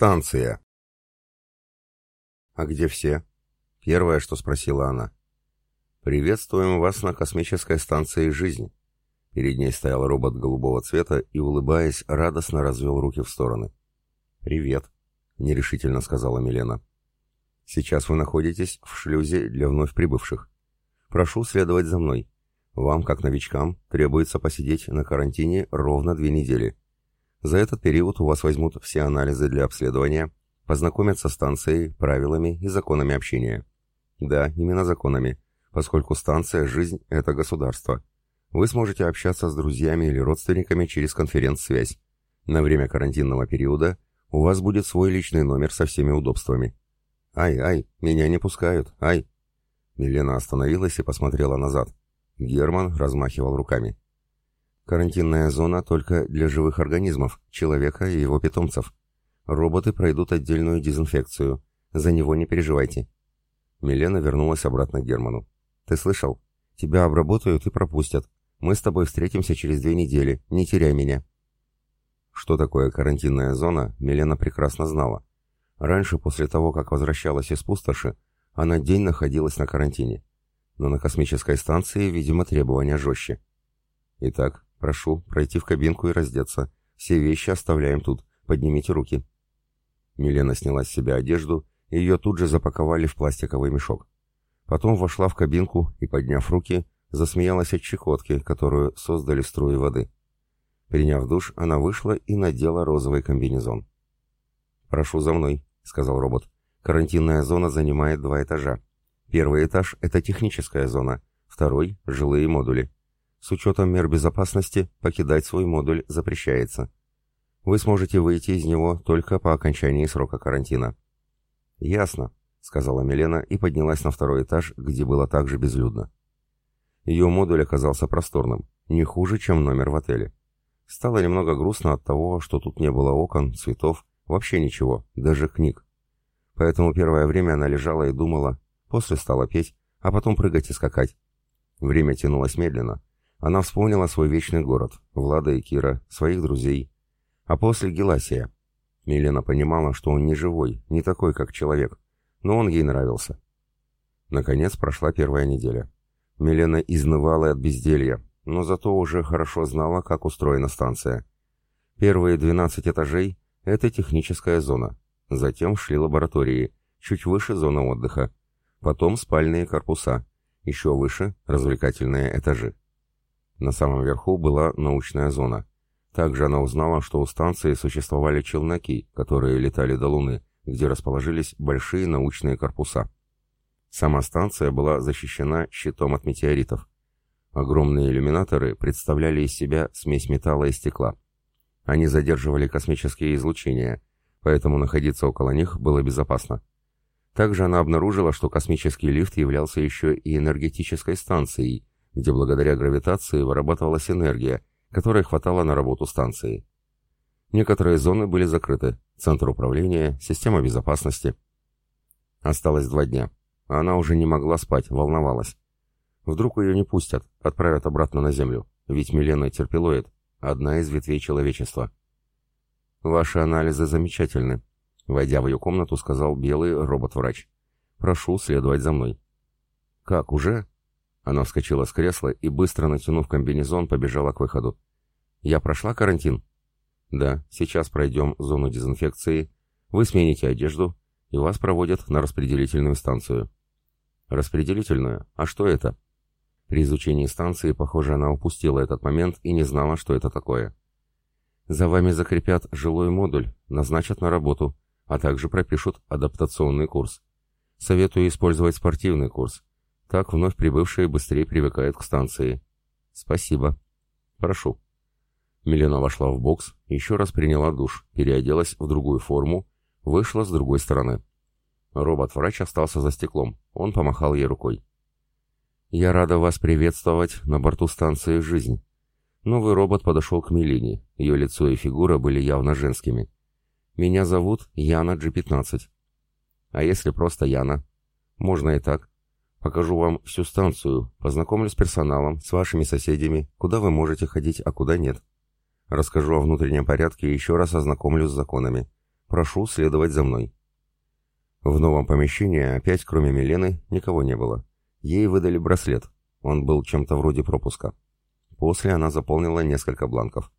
Станция. «А где все?» — первое, что спросила она. «Приветствуем вас на космической станции «Жизнь». Перед ней стоял робот голубого цвета и, улыбаясь, радостно развел руки в стороны. «Привет», — нерешительно сказала Милена. «Сейчас вы находитесь в шлюзе для вновь прибывших. Прошу следовать за мной. Вам, как новичкам, требуется посидеть на карантине ровно две недели. За этот период у вас возьмут все анализы для обследования, познакомят со станцией, правилами и законами общения. Да, именно законами, поскольку станция «Жизнь» — это государство. Вы сможете общаться с друзьями или родственниками через конференц-связь. На время карантинного периода у вас будет свой личный номер со всеми удобствами. «Ай, ай, меня не пускают, ай!» Милена остановилась и посмотрела назад. Герман размахивал руками. Карантинная зона только для живых организмов, человека и его питомцев. Роботы пройдут отдельную дезинфекцию. За него не переживайте. Милена вернулась обратно к Герману. Ты слышал? Тебя обработают и пропустят. Мы с тобой встретимся через две недели. Не теряй меня. Что такое карантинная зона, Милена прекрасно знала. Раньше, после того, как возвращалась из пустоши, она день находилась на карантине. Но на космической станции, видимо, требования жестче. Итак, Прошу пройти в кабинку и раздеться. Все вещи оставляем тут. Поднимите руки». Милена сняла с себя одежду, и ее тут же запаковали в пластиковый мешок. Потом вошла в кабинку и, подняв руки, засмеялась от чехотки, которую создали струи воды. Приняв душ, она вышла и надела розовый комбинезон. «Прошу за мной», — сказал робот. «Карантинная зона занимает два этажа. Первый этаж — это техническая зона, второй — жилые модули. С учетом мер безопасности покидать свой модуль запрещается. Вы сможете выйти из него только по окончании срока карантина. «Ясно», — сказала Милена и поднялась на второй этаж, где было также безлюдно. Ее модуль оказался просторным, не хуже, чем номер в отеле. Стало немного грустно от того, что тут не было окон, цветов, вообще ничего, даже книг. Поэтому первое время она лежала и думала, после стала петь, а потом прыгать и скакать. Время тянулось медленно, она вспомнила свой вечный город, Влада и Кира, своих друзей. А после Геласия. Милена понимала, что он не живой, не такой, как человек, но он ей нравился. Наконец прошла первая неделя. Милена изнывала от безделья, но зато уже хорошо знала, как устроена станция. Первые 12 этажей — это техническая зона. Затем шли лаборатории, чуть выше зона отдыха. Потом спальные корпуса, еще выше — развлекательные этажи. На самом верху была научная зона. Также она узнала, что у станции существовали челноки, которые летали до Луны, где расположились большие научные корпуса. Сама станция была защищена щитом от метеоритов. Огромные иллюминаторы представляли из себя смесь металла и стекла. Они задерживали космические излучения, поэтому находиться около них было безопасно. Также она обнаружила, что космический лифт являлся еще и энергетической станцией, где благодаря гравитации вырабатывалась энергия, которой хватало на работу станции. Некоторые зоны были закрыты, центр управления, система безопасности. Осталось два дня. а Она уже не могла спать, волновалась. Вдруг ее не пустят, отправят обратно на Землю, ведь Милена терпилоид, одна из ветвей человечества. «Ваши анализы замечательны», — войдя в ее комнату, сказал белый робот-врач. «Прошу следовать за мной». «Как, уже?» Она вскочила с кресла и, быстро натянув комбинезон, побежала к выходу. «Я прошла карантин?» «Да, сейчас пройдем зону дезинфекции. Вы смените одежду, и вас проводят на распределительную станцию». «Распределительную? А что это?» При изучении станции, похоже, она упустила этот момент и не знала, что это такое. «За вами закрепят жилой модуль, назначат на работу, а также пропишут адаптационный курс. Советую использовать спортивный курс. Так вновь прибывшие быстрее привыкают к станции. Спасибо. Прошу. Милена вошла в бокс, еще раз приняла душ, переоделась в другую форму, вышла с другой стороны. Робот-врач остался за стеклом. Он помахал ей рукой. «Я рада вас приветствовать на борту станции «Жизнь». Новый робот подошел к Милене. Ее лицо и фигура были явно женскими. «Меня зовут Яна G15». «А если просто Яна?» «Можно и так. Покажу вам всю станцию, познакомлю с персоналом, с вашими соседями, куда вы можете ходить, а куда нет. Расскажу о внутреннем порядке и еще раз ознакомлю с законами. Прошу следовать за мной». В новом помещении опять, кроме Милены, никого не было. Ей выдали браслет. Он был чем-то вроде пропуска. После она заполнила несколько бланков.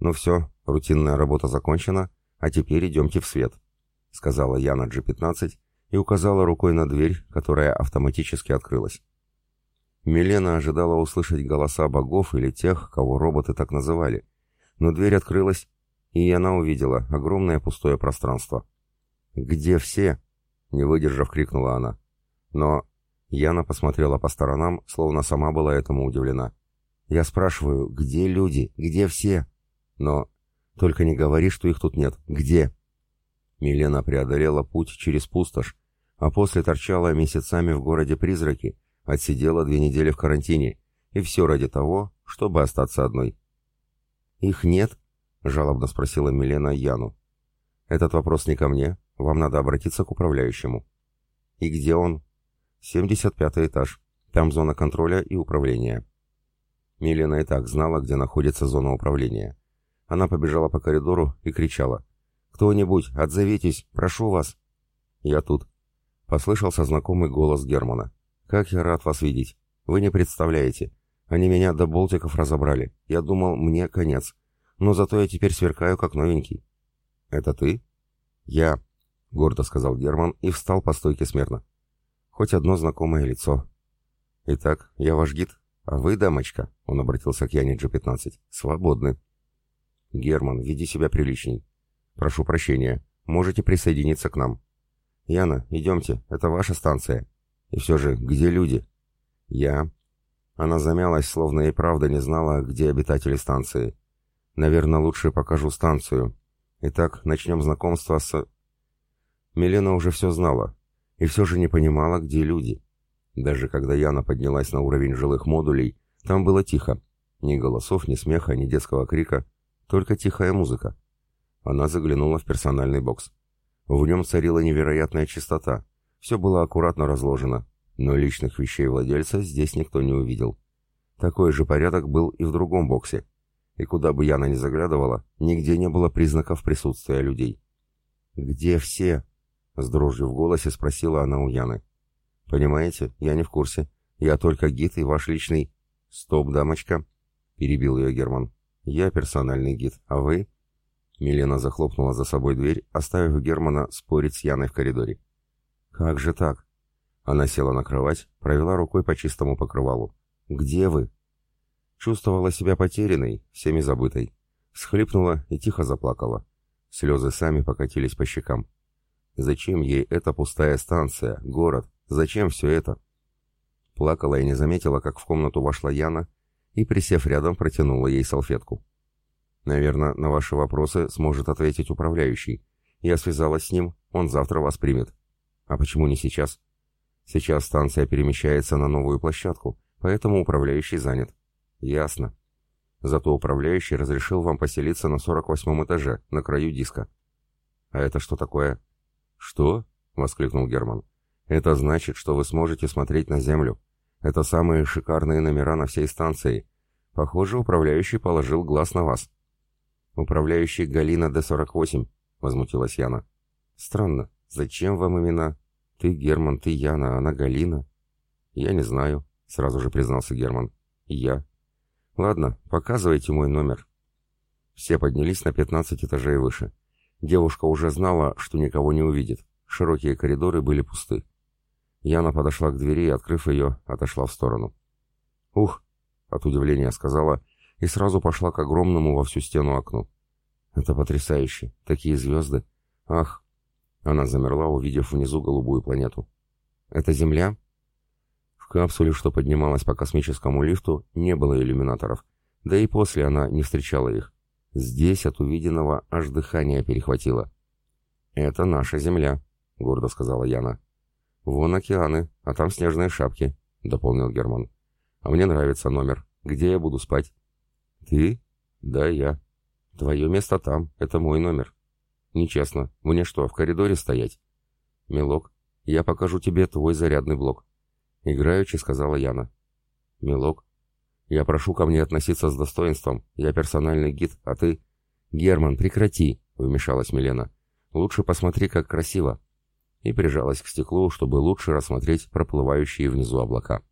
«Ну все, рутинная работа закончена, а теперь идемте в свет», — сказала Яна G15 и указала рукой на дверь, которая автоматически открылась. Милена ожидала услышать голоса богов или тех, кого роботы так называли, но дверь открылась, и она увидела огромное пустое пространство. «Где все?» — не выдержав, крикнула она. Но Яна посмотрела по сторонам, словно сама была этому удивлена. Я спрашиваю, где люди? Где все? Но только не говори, что их тут нет. Где? Милена преодолела путь через пустошь, а после торчала месяцами в городе призраки, отсидела две недели в карантине, и все ради того, чтобы остаться одной. «Их нет?» — жалобно спросила Милена Яну. «Этот вопрос не ко мне, вам надо обратиться к управляющему». «И где он?» «75 пятый этаж. Там зона контроля и управления». Милена и так знала, где находится зона управления. Она побежала по коридору и кричала. «Кто-нибудь, отзовитесь, прошу вас!» «Я тут», — послышался знакомый голос Германа. «Как я рад вас видеть! Вы не представляете. Они меня до болтиков разобрали. Я думал, мне конец. Но зато я теперь сверкаю, как новенький». «Это ты?» «Я», — гордо сказал Герман и встал по стойке смирно. «Хоть одно знакомое лицо». «Итак, я ваш гид, «А вы, дамочка», — он обратился к Яне G15, — «свободны». «Герман, веди себя приличней. Прошу прощения, можете присоединиться к нам». «Яна, идемте, это ваша станция. И все же, где люди?» «Я...» Она замялась, словно и правда не знала, где обитатели станции. «Наверное, лучше покажу станцию. Итак, начнем знакомство с...» Милена уже все знала, и все же не понимала, где люди. Даже когда Яна поднялась на уровень жилых модулей, там было тихо. Ни голосов, ни смеха, ни детского крика, только тихая музыка. Она заглянула в персональный бокс. В нем царила невероятная чистота. Все было аккуратно разложено, но личных вещей владельца здесь никто не увидел. Такой же порядок был и в другом боксе. И куда бы Яна ни заглядывала, нигде не было признаков присутствия людей. «Где все?» — с дрожью в голосе спросила она у Яны. «Понимаете, я не в курсе. Я только гид и ваш личный...» «Стоп, дамочка!» — перебил ее Герман. «Я персональный гид, а вы...» Милена захлопнула за собой дверь, оставив Германа спорить с Яной в коридоре. «Как же так?» Она села на кровать, провела рукой по чистому покрывалу. «Где вы?» Чувствовала себя потерянной, всеми забытой. Схлипнула и тихо заплакала. Слезы сами покатились по щекам. Зачем ей эта пустая станция, город, Зачем все это? Плакала и не заметила, как в комнату вошла Яна и, присев рядом, протянула ей салфетку. Наверное, на ваши вопросы сможет ответить управляющий. Я связалась с ним, он завтра вас примет. А почему не сейчас? Сейчас станция перемещается на новую площадку, поэтому управляющий занят. Ясно. Зато управляющий разрешил вам поселиться на 48 этаже, на краю диска. А это что такое? Что? воскликнул Герман. Это значит, что вы сможете смотреть на Землю. Это самые шикарные номера на всей станции. Похоже, управляющий положил глаз на вас. Управляющий Галина Д-48, возмутилась Яна. Странно, зачем вам имена? Ты Герман, ты Яна, она Галина. Я не знаю, сразу же признался Герман. Я. Ладно, показывайте мой номер. Все поднялись на 15 этажей выше. Девушка уже знала, что никого не увидит. Широкие коридоры были пусты. Яна подошла к двери и, открыв ее, отошла в сторону. «Ух!» — от удивления сказала и сразу пошла к огромному во всю стену окну. «Это потрясающе! Такие звезды! Ах!» Она замерла, увидев внизу голубую планету. «Это Земля?» В капсуле, что поднималась по космическому лифту, не было иллюминаторов, да и после она не встречала их. Здесь от увиденного аж дыхание перехватило. «Это наша Земля», — гордо сказала Яна. «Вон океаны, а там снежные шапки», — дополнил Герман. «А мне нравится номер. Где я буду спать?» «Ты?» «Да, я». «Твое место там. Это мой номер». «Нечестно. Мне что, в коридоре стоять?» «Милок, я покажу тебе твой зарядный блок», — играючи сказала Яна. «Милок, я прошу ко мне относиться с достоинством. Я персональный гид, а ты...» «Герман, прекрати!» — вмешалась Милена. Лучше посмотри, как красиво!» И прижалась к стеклу, чтобы лучше рассмотреть проплывающие внизу облака.